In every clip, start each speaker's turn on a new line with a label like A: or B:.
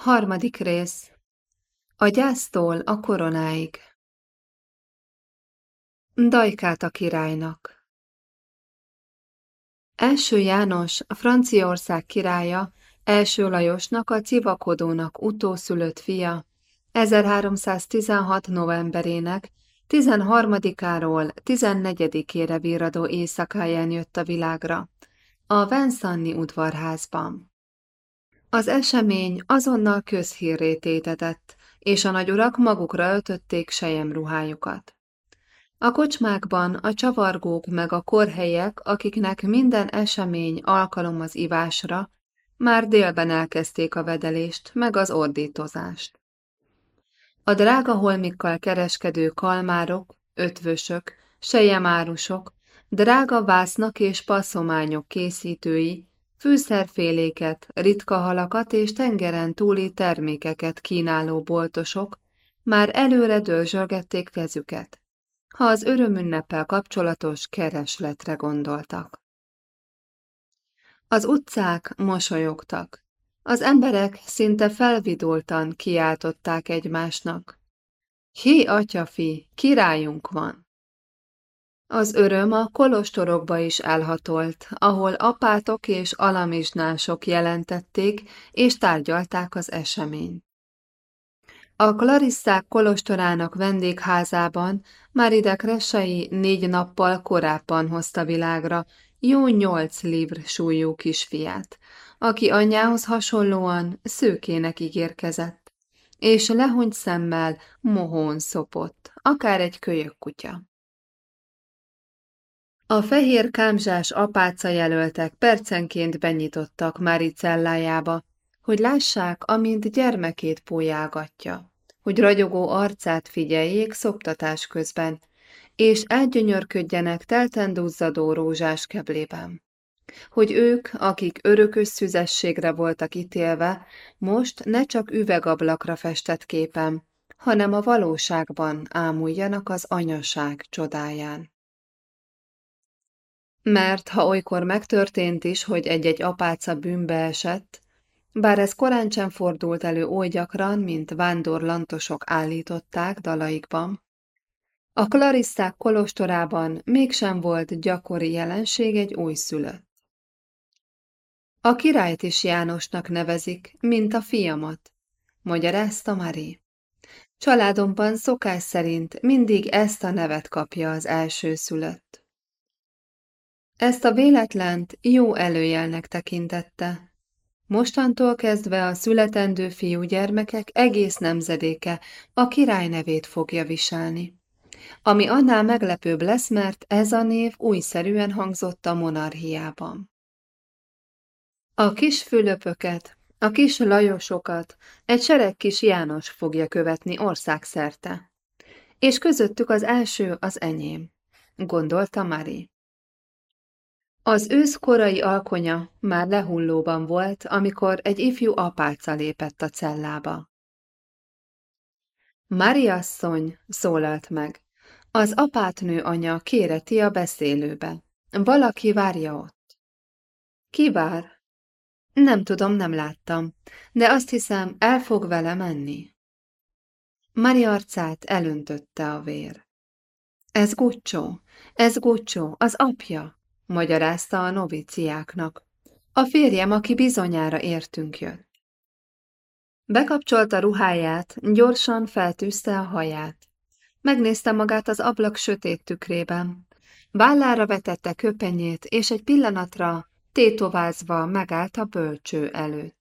A: Harmadik rész A gyásztól a koronáig Dajkát a királynak Első János, a Franciaország királya, első Lajosnak, a civakodónak utószülött fia, 1316. novemberének 13-áról 14-ére virradó éjszakáján jött a világra, a Venszanni udvarházban. Az esemény azonnal közhírré tétetett, és a nagyurak magukra öltötték sejemruhájukat. A kocsmákban a csavargók meg a korhelyek, akiknek minden esemény alkalom az ivásra, már délben elkezdték a vedelést, meg az ordítozást. A drága holmikkal kereskedő kalmárok, ötvösök, sejemárusok, drága vásznak és passzományok készítői Fűszerféléket, ritka halakat és tengeren túli termékeket kínáló boltosok már előre dörzsölgették kezüket, ha az örömünneppel kapcsolatos keresletre gondoltak. Az utcák mosolyogtak. Az emberek szinte felvidultan kiáltották egymásnak. Hé, atyafi, királyunk van! Az öröm a kolostorokba is elhatolt, ahol apátok és alamizsnások jelentették és tárgyalták az eseményt. A Klarisszák kolostorának vendégházában Maride Kresai négy nappal korábban hozta világra jó nyolc livr súlyú kisfiát, aki anyjához hasonlóan szőkének ígérkezett, és lehony szemmel mohón szopott, akár egy kölyök kutya. A fehér kámzsás apáca jelöltek percenként benyitottak Mári cellájába, hogy lássák, amint gyermekét pólyágatja, hogy ragyogó arcát figyeljék szoptatás közben, és elgyönyörködjenek telten duzzadó rózsás keblében. Hogy ők, akik örökös szüzességre voltak ítélve, most ne csak üvegablakra festett képen, hanem a valóságban ámuljanak az anyaság csodáján. Mert ha olykor megtörtént is, hogy egy-egy apáca bűnbe esett, bár ez korán sem fordult elő oly gyakran, mint vándorlantosok állították dalaikban, a Klarisszák kolostorában mégsem volt gyakori jelenség egy újszülött. A királyt is Jánosnak nevezik, mint a fiamat, magyarázta Mari. Családomban szokás szerint mindig ezt a nevet kapja az első szülött. Ezt a véletlent jó előjelnek tekintette. Mostantól kezdve a születendő fiúgyermekek egész nemzedéke a király nevét fogja viselni. Ami annál meglepőbb lesz, mert ez a név újszerűen hangzott a monarchiában. A kis Fülöpöket, a kis Lajosokat egy sereg kis János fogja követni országszerte. És közöttük az első az enyém, gondolta Mari. Az ősz korai alkonya már lehullóban volt, amikor egy ifjú apáca lépett a cellába. Mári asszony szólalt meg. Az apátnő anya kéreti a beszélőbe. Valaki várja ott. Ki vár? Nem tudom, nem láttam, de azt hiszem, el fog vele menni. Mari arcát elöntötte a vér. Ez Guccio, ez Guccio, az apja, magyarázta a noviciáknak. A férjem, aki bizonyára értünk jött. Bekapcsolta ruháját, gyorsan feltűzte a haját. Megnézte magát az ablak sötét tükrében. Vállára vetette köpenyét, és egy pillanatra tétovázva megállt a bölcső előtt.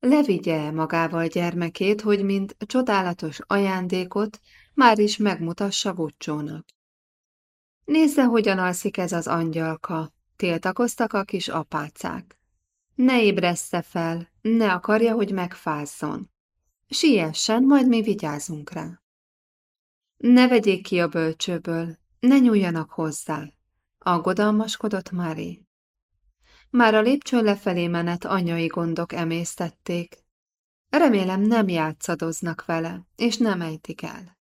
A: Levigye magával gyermekét, hogy mint csodálatos ajándékot már is megmutassa Gucsónak. Nézze, hogyan alszik ez az angyalka, tiltakoztak a kis apácák. Ne ébressze fel, ne akarja, hogy megfázzon. Siessen, majd mi vigyázunk rá. Ne vegyék ki a bölcsőből, ne nyúljanak hozzá, aggodalmaskodott Mári. Már a lépcsőn lefelé menet anyai gondok emésztették. Remélem nem játszadoznak vele, és nem ejtik el.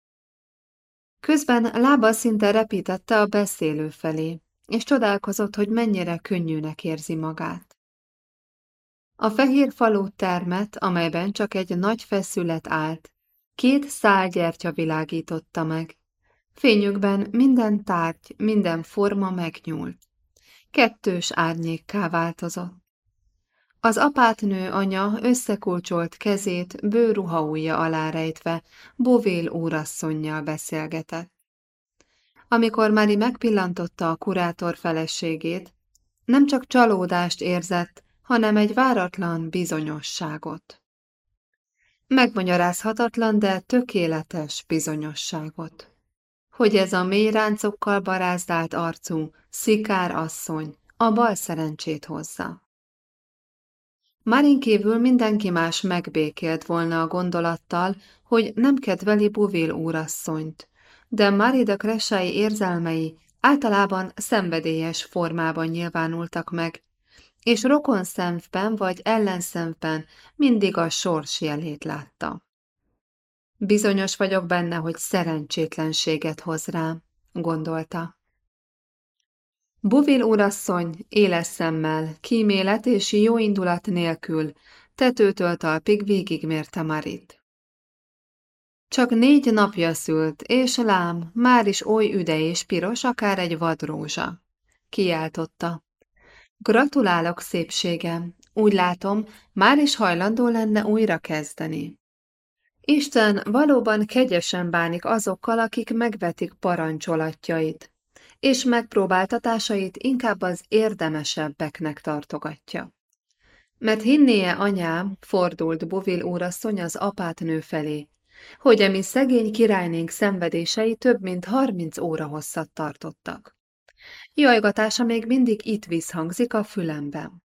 A: Közben lába szinte repítette a beszélő felé, és csodálkozott, hogy mennyire könnyűnek érzi magát. A fehér falú termet, amelyben csak egy nagy feszület állt, két szálgyertya világította meg. Fényükben minden tárgy, minden forma megnyúlt. Kettős árnyékká változott. Az apátnő anya összekulcsolt kezét bőruhaúja alá rejtve, Bovél úrasszonynal beszélgetett. Amikor Mari megpillantotta a kurátor feleségét, nem csak csalódást érzett, hanem egy váratlan bizonyosságot. Megmagyarázhatatlan, de tökéletes bizonyosságot. Hogy ez a mély ráncokkal barázdált arcú, szikár asszony a bal szerencsét hozza. Marin kívül mindenki más megbékélt volna a gondolattal, hogy nem kedveli Buvil úrasszonyt, de Marie de Kresai érzelmei általában szenvedélyes formában nyilvánultak meg, és rokon szemben vagy ellenszemben mindig a sors jelét látta. Bizonyos vagyok benne, hogy szerencsétlenséget hoz rám, gondolta. Buvil úrasszony éles szemmel, kímélet és jó indulat nélkül tetőtől talpig végigmérte Marit. Csak négy napja szült, és lám, már is oly üde és piros, akár egy vadrózsa. Kiáltotta. Gratulálok, szépségem! Úgy látom, már is hajlandó lenne újra kezdeni. Isten valóban kegyesen bánik azokkal, akik megvetik parancsolatjait, és megpróbáltatásait inkább az érdemesebbeknek tartogatja. Mert hinnie anyám, fordult Bovil úrasszony az apátnő felé, hogy emi szegény királynénk szenvedései több mint harminc óra hosszat tartottak. Jajgatása még mindig itt visszhangzik a fülemben.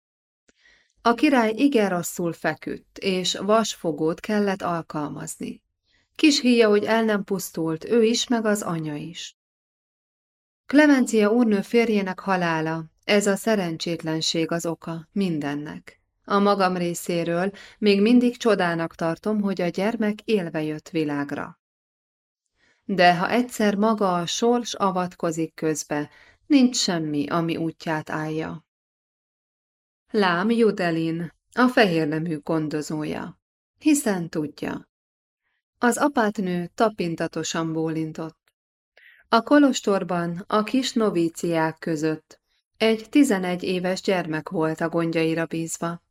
A: A király igen rosszul feküdt, és vasfogót kellett alkalmazni. Kis híja, hogy el nem pusztult, ő is, meg az anya is. Klemencia úrnő férjének halála, ez a szerencsétlenség az oka mindennek. A magam részéről még mindig csodának tartom, hogy a gyermek élve jött világra. De ha egyszer maga a sors avatkozik közbe, nincs semmi, ami útját állja. Lám Judelin, a fehérnemű gondozója, hiszen tudja. Az apátnő tapintatosan bólintott. A kolostorban a kis novíciák között egy tizenegy éves gyermek volt a gondjaira bízva,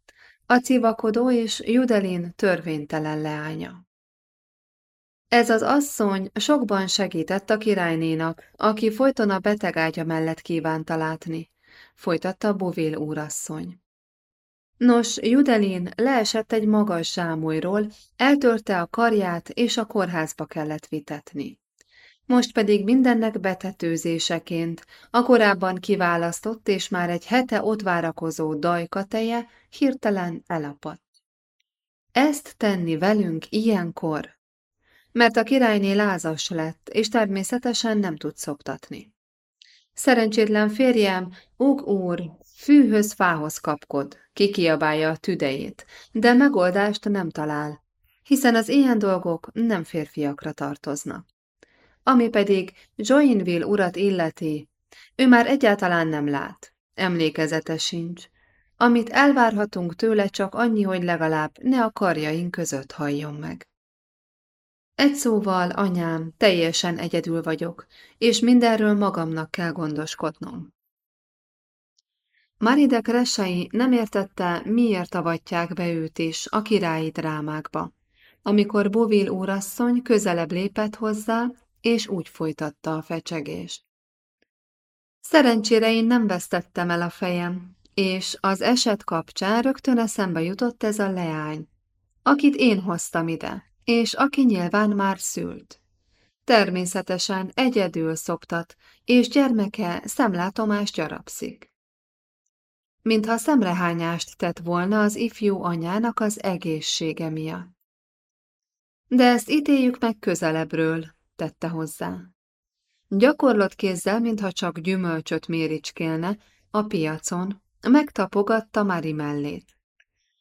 A: a civakodó és Judelin törvénytelen leánya. Ez az asszony sokban segített a királynénak, aki folyton a betegágya mellett kívánta látni, folytatta Bovil úrasszony. Nos, Judelin leesett egy magas zsámolyról, eltörte a karját, és a kórházba kellett vitetni. Most pedig mindennek betetőzéseként a korábban kiválasztott és már egy hete ott várakozó dajkateje hirtelen elapadt. Ezt tenni velünk ilyenkor? Mert a királyné lázas lett, és természetesen nem tud szoptatni. Szerencsétlen férjem, Ug úr, fűhöz fához kapkod, kikiabálja a tüdejét, de megoldást nem talál, hiszen az ilyen dolgok nem férfiakra tartoznak. Ami pedig Joinville urat illeti, ő már egyáltalán nem lát, emlékezete sincs. Amit elvárhatunk tőle csak annyi, hogy legalább ne a karjaink között halljon meg. Egy szóval, anyám, teljesen egyedül vagyok, és mindenről magamnak kell gondoskodnom. Maride Kresai nem értette, miért avatják be őt is a királyi drámákba. Amikor Bovil úrasszony közelebb lépett hozzá, és úgy folytatta a fecsegést. Szerencsére én nem vesztettem el a fejem, és az eset kapcsán rögtön eszembe jutott ez a leány, akit én hoztam ide, és aki nyilván már szült. Természetesen egyedül szoktat, és gyermeke szemlátomást gyarapszik. Mintha szemrehányást tett volna az ifjú anyának az egészsége miatt. De ezt ítéljük meg közelebbről, tette hozzá. Gyakorlott kézzel, mintha csak gyümölcsöt méricskélne, a piacon, megtapogatta Mari mellét.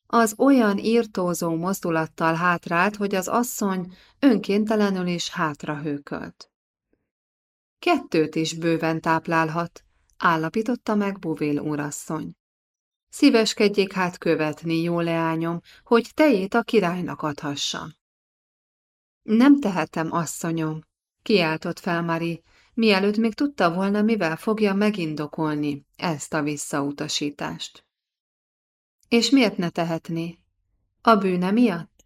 A: Az olyan írtózó mozdulattal hátrált, hogy az asszony önkéntelenül is hátra hőkölt. Kettőt is bőven táplálhat, állapította meg Buvél úrasszony. Szíveskedjék hát követni, jó leányom, hogy tejét a királynak adhassa. Nem tehetem, asszonyom, kiáltott fel Mari, mielőtt még tudta volna, mivel fogja megindokolni ezt a visszautasítást. És miért ne tehetné? A bűne miatt?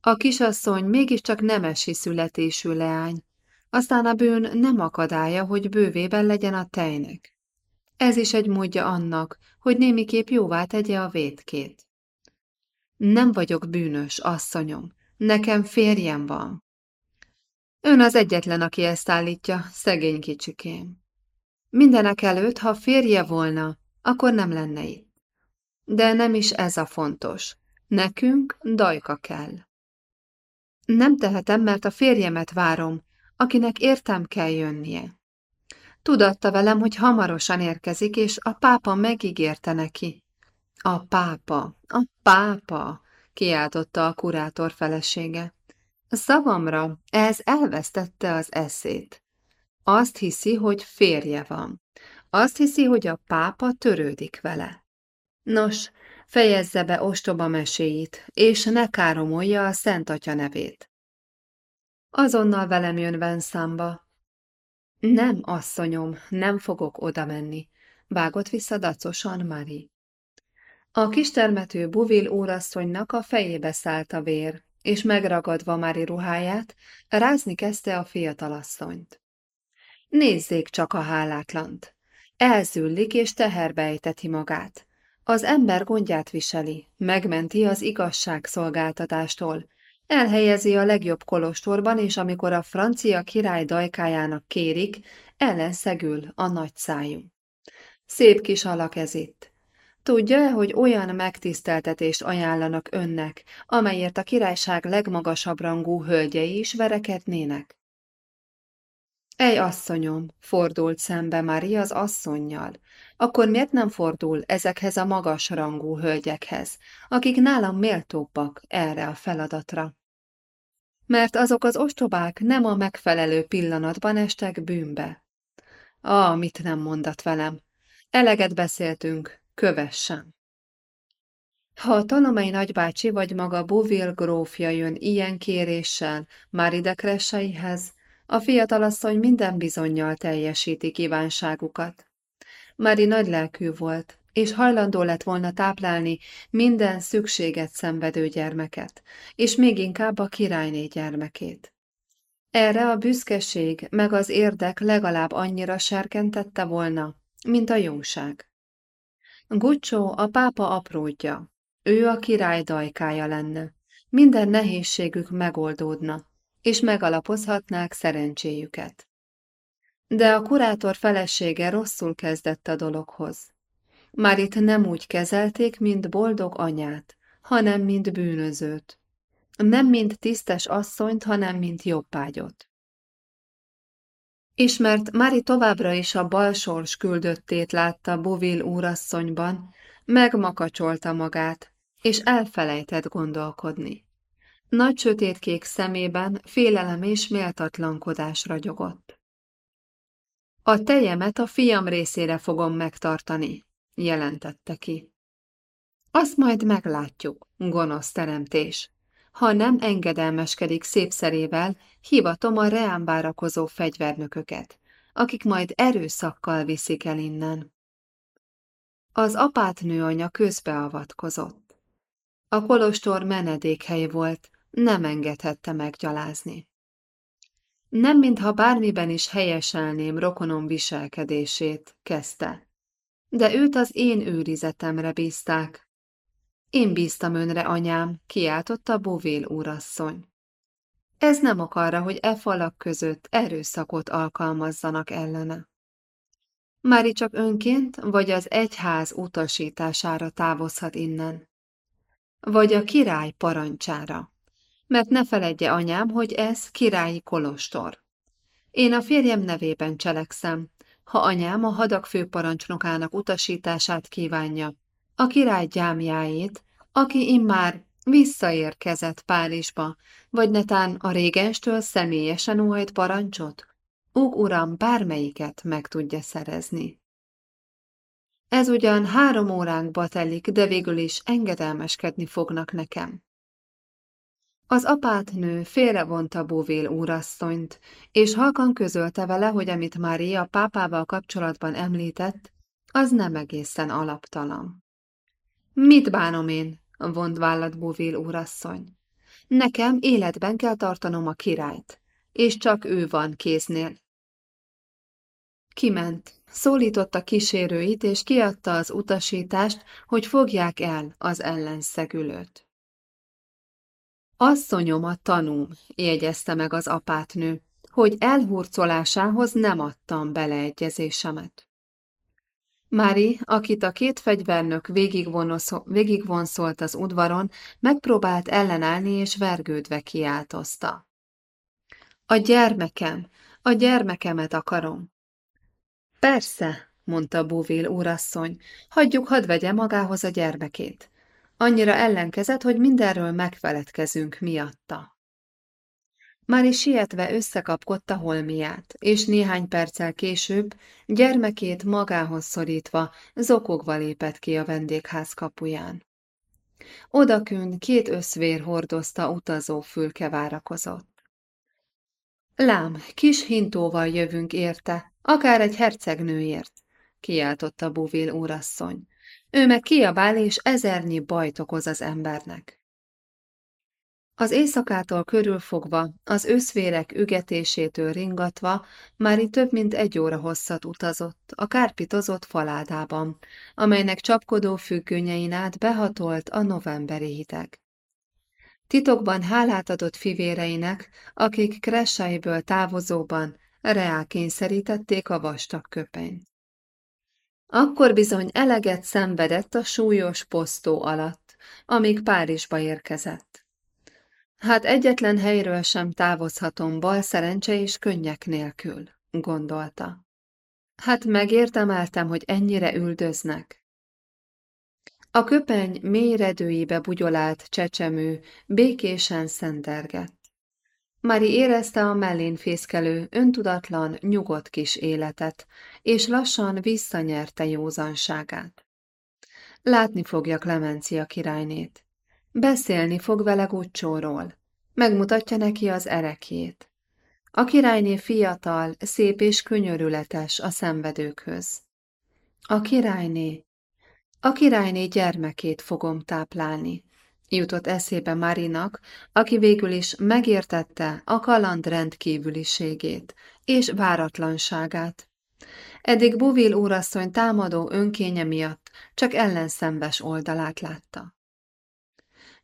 A: A kisasszony mégiscsak nemesi születésű leány, aztán a bűn nem akadálya, hogy bővében legyen a tejnek. Ez is egy módja annak, hogy némiképp jóvá tegye a vétkét. Nem vagyok bűnös, asszonyom, nekem férjem van. Ön az egyetlen, aki ezt állítja, szegény kicsikém. Mindenek előtt, ha férje volna, akkor nem lenne itt. De nem is ez a fontos. Nekünk dajka kell. Nem tehetem, mert a férjemet várom, akinek értem kell jönnie. Tudatta velem, hogy hamarosan érkezik, és a pápa megígérte neki. A pápa, a pápa, kiáltotta a kurátor felesége. Szavamra, ez elvesztette az eszét. Azt hiszi, hogy férje van. Azt hiszi, hogy a pápa törődik vele. Nos, fejezze be ostoba meséit, és ne káromolja a Szent Atya nevét. Azonnal velem jön Venszámba. Nem, asszonyom, nem fogok oda menni, vágott vissza dacosan Mari. A kistermető Buvil úrasszonynak a fejébe szállt a vér, és megragadva Mári ruháját, rázni kezdte a fiatalasszonyt. Nézzék csak a hálátlant! Elzüllik és teherbe ejteti magát. Az ember gondját viseli, megmenti az igazságszolgáltatástól, elhelyezi a legjobb kolostorban, és amikor a francia király dajkájának kérik, ellenszegül a nagy szájú. Szép kis alak ez itt, Tudja-e, hogy olyan megtiszteltetést ajánlanak önnek, amelyért a királyság legmagasabb rangú hölgyei is verekednének? Ej, asszonyom, fordult szembe Mária az asszonnyal. Akkor miért nem fordul ezekhez a magas rangú hölgyekhez, akik nálam méltóbbak erre a feladatra? Mert azok az ostobák nem a megfelelő pillanatban estek bűnbe. Ah, mit nem mondat velem. Eleget beszéltünk, Kövessen! Ha a tanomai nagybácsi vagy maga Bovil grófja jön ilyen kéréssel már idekresseihez, a fiatalasszony minden bizonyal teljesíti kívánságukat. Mári nagylelkű volt, és hajlandó lett volna táplálni minden szükséget szenvedő gyermeket, és még inkább a királyné gyermekét. Erre a büszkeség meg az érdek legalább annyira serkentette volna, mint a jóság. Gucsó a pápa apródja. Ő a király dajkája lenne. Minden nehézségük megoldódna, és megalapozhatnák szerencséjüket. De a kurátor felesége rosszul kezdett a dologhoz. Már itt nem úgy kezelték, mint boldog anyát, hanem mint bűnözőt. Nem mint tisztes asszonyt, hanem mint jobbágyot. Ismert Mári továbbra is a balsors küldöttét látta Bovil úrasszonyban, megmakacsolta magát, és elfelejtett gondolkodni. Nagy sötétkék szemében félelem és méltatlankodás ragyogott. A tejemet a fiam részére fogom megtartani, jelentette ki. Azt majd meglátjuk, gonosz teremtés, ha nem engedelmeskedik szépszerével, hivatom a reám várakozó fegyvernököket, akik majd erőszakkal viszik el innen. Az apátnőanya közbeavatkozott. A kolostor menedékhely volt, nem engedhette meggyalázni. Nem mintha bármiben is helyeselném rokonom viselkedését, kezdte. De őt az én őrizetemre bízták, én bíztam önre, anyám, kiáltotta Bovél úrasszony. Ez nem akarra, hogy e falak között erőszakot alkalmazzanak ellene. Mári csak önként, vagy az egyház utasítására távozhat innen. Vagy a király parancsára. Mert ne feledje, anyám, hogy ez királyi kolostor. Én a férjem nevében cselekszem, ha anyám a hadak főparancsnokának utasítását kívánja, a király gyámjáét, aki immár visszaérkezett Párizsba, vagy netán a régenstől személyesen óhajt parancsot? Ug uram, bármelyiket meg tudja szerezni. Ez ugyan három óránkba telik, de végül is engedelmeskedni fognak nekem. Az apátnő félrevonta Bóvél úrasszonyt, és halkan közölte vele, hogy amit Mária pápával kapcsolatban említett, az nem egészen alaptalan. Mit bánom én? vont vállat Bóvél úrasszony. Nekem életben kell tartanom a királyt, és csak ő van kéznél. Kiment, szólította kísérőit, és kiadta az utasítást, hogy fogják el az ellenszegülőt. Asszonyom a tanúm, jegyezte meg az apátnő, hogy elhurcolásához nem adtam beleegyezésemet. Mári, akit a két fegyvernök végigvonszolt az udvaron, megpróbált ellenállni és vergődve kiáltozta. A gyermekem, a gyermekemet akarom. Persze, mondta Búvél úrasszony, hagyjuk, hadd vegye magához a gyermekét. Annyira ellenkezett, hogy mindenről megfeledkezünk miatta. Mári sietve összekapkodta holmiát, és néhány perccel később, gyermekét magához szorítva, zokogva lépett ki a vendégház kapuján. Odakün két összvér hordozta utazó fülke várakozott. Lám, kis hintóval jövünk érte, akár egy hercegnőért, kiáltotta Buvil úrasszony. Ő meg kiabál, és ezernyi bajt okoz az embernek. Az éjszakától körülfogva, az őszvérek ügetésétől ringatva, már itt több mint egy óra hosszat utazott, a kárpitozott faládában, amelynek csapkodó függönyein át behatolt a novemberi hideg. Titokban hálát adott fivéreinek, akik Kressaiből távozóban reálkényszerítették a vastag köpenyt. Akkor bizony eleget szenvedett a súlyos posztó alatt, amíg Párizsba érkezett. Hát egyetlen helyről sem távozhatom bal szerencse és könnyek nélkül, gondolta. Hát megértemeltem, hogy ennyire üldöznek. A köpeny mély redőibe bugyolált csecsemő békésen szentergett. Mari érezte a mellén fészkelő, öntudatlan, nyugodt kis életet, és lassan visszanyerte józanságát. Látni fogja Klemencia királynét. Beszélni fog vele Gucsóról. Megmutatja neki az erekjét. A királyné fiatal, szép és könyörületes a szenvedőkhöz. A királyné, a királyné gyermekét fogom táplálni, jutott eszébe Marinak, aki végül is megértette a kaland rendkívüliségét és váratlanságát. Eddig Buvil úrasszony támadó önkénye miatt csak ellenszembes oldalát látta.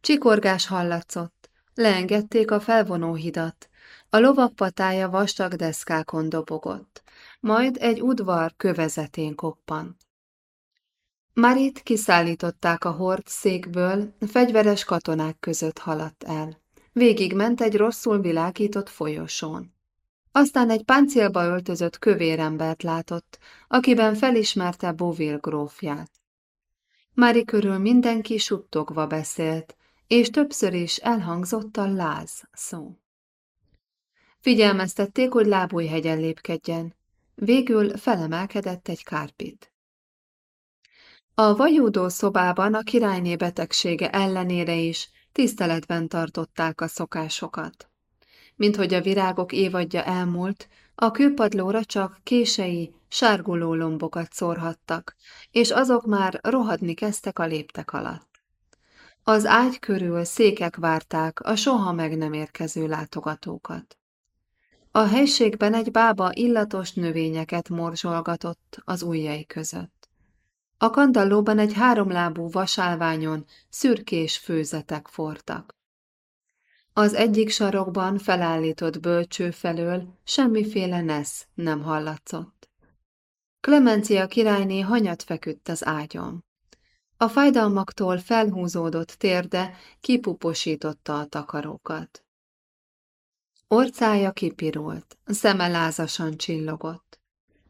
A: Csikorgás hallatszott, leengedték a felvonóhidat, a lovak patája vastag deszkákon dobogott, majd egy udvar kövezetén koppant. Marit kiszállították a hord székből, fegyveres katonák között haladt el. Végig ment egy rosszul világított folyosón. Aztán egy páncélba öltözött kövérembert látott, akiben felismerte Bovil grófját. Mári körül mindenki suttogva beszélt, és többször is elhangzott a láz szó. Figyelmeztették, hogy lábújhegyen lépkedjen. Végül felemelkedett egy kárpit. A vajúdó szobában a királyné betegsége ellenére is tiszteletben tartották a szokásokat. Mint hogy a virágok évadja elmúlt, a kőpadlóra csak kései, sárguló lombokat szórhattak, és azok már rohadni kezdtek a léptek alatt. Az ágy körül székek várták a soha meg nem érkező látogatókat. A helységben egy bába illatos növényeket morzsolgatott az ujjai között. A kandallóban egy háromlábú vasálványon szürkés főzetek fortak. Az egyik sarokban felállított bölcső felől semmiféle nesz nem hallatszott. Klemencia királyné hanyat feküdt az ágyon. A fájdalmaktól felhúzódott térde kipuposította a takarókat. Orcája kipirult, szeme lázasan csillogott.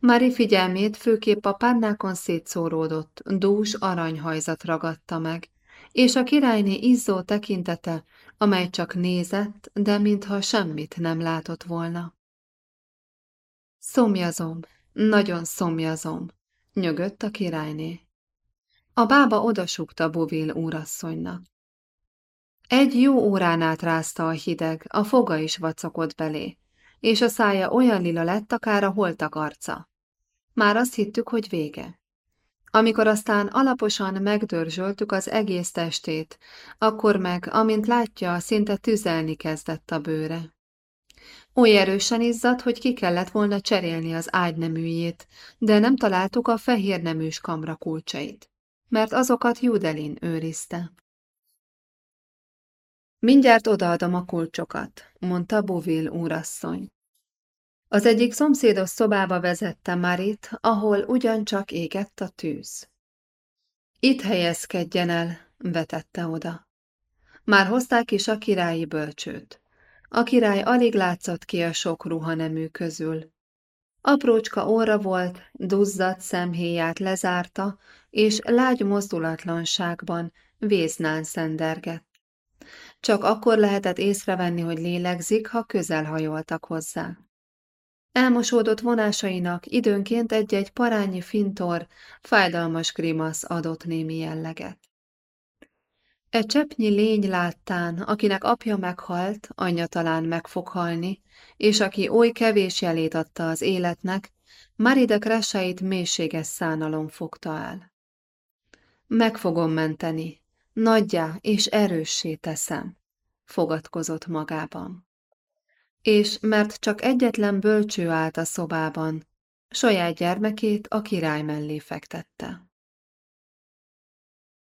A: Mari figyelmét főképp a párnákon szétszóródott, dús aranyhajzat ragadta meg, és a királyné izzó tekintete, amely csak nézett, de mintha semmit nem látott volna. Szomjazom, nagyon szomjazom, nyögött a királyné. A bába odasukta Bovil úrasszonynak. Egy jó órán át rázta a hideg, a foga is vacakott belé, és a szája olyan lila lett, akár a holtak arca. Már azt hittük, hogy vége. Amikor aztán alaposan megdörzsöltük az egész testét, akkor meg, amint látja, szinte tüzelni kezdett a bőre. Oly erősen izzadt, hogy ki kellett volna cserélni az ágyneműjét, de nem találtuk a fehér neműs kamra kulcsait, mert azokat Judelin őrizte. Mindjárt odaadom a kulcsokat, mondta Bovil úrasszony. Az egyik szomszédos szobába vezette Marit, ahol ugyancsak égett a tűz. Itt helyezkedjen el, vetette oda. Már hozták is a királyi bölcsőt. A király alig látszott ki a sok ruhanemű közül. Aprócska óra volt, duzzadt szemhéját lezárta, és lágy mozdulatlanságban véznán szendergett. Csak akkor lehetett észrevenni, hogy lélegzik, ha közel hajoltak hozzá. Elmosódott vonásainak időnként egy-egy parányi fintor, fájdalmas grimasz adott némi jelleget. Egy cseppnyi lény láttán, akinek apja meghalt, anyja talán meg fog halni, és aki oly kevés jelét adta az életnek, Maride kressait mélységes szánalom fogta el. Meg fogom menteni, nagyjá és erőssé teszem, fogadkozott magában. És mert csak egyetlen bölcső állt a szobában, saját gyermekét a király mellé fektette.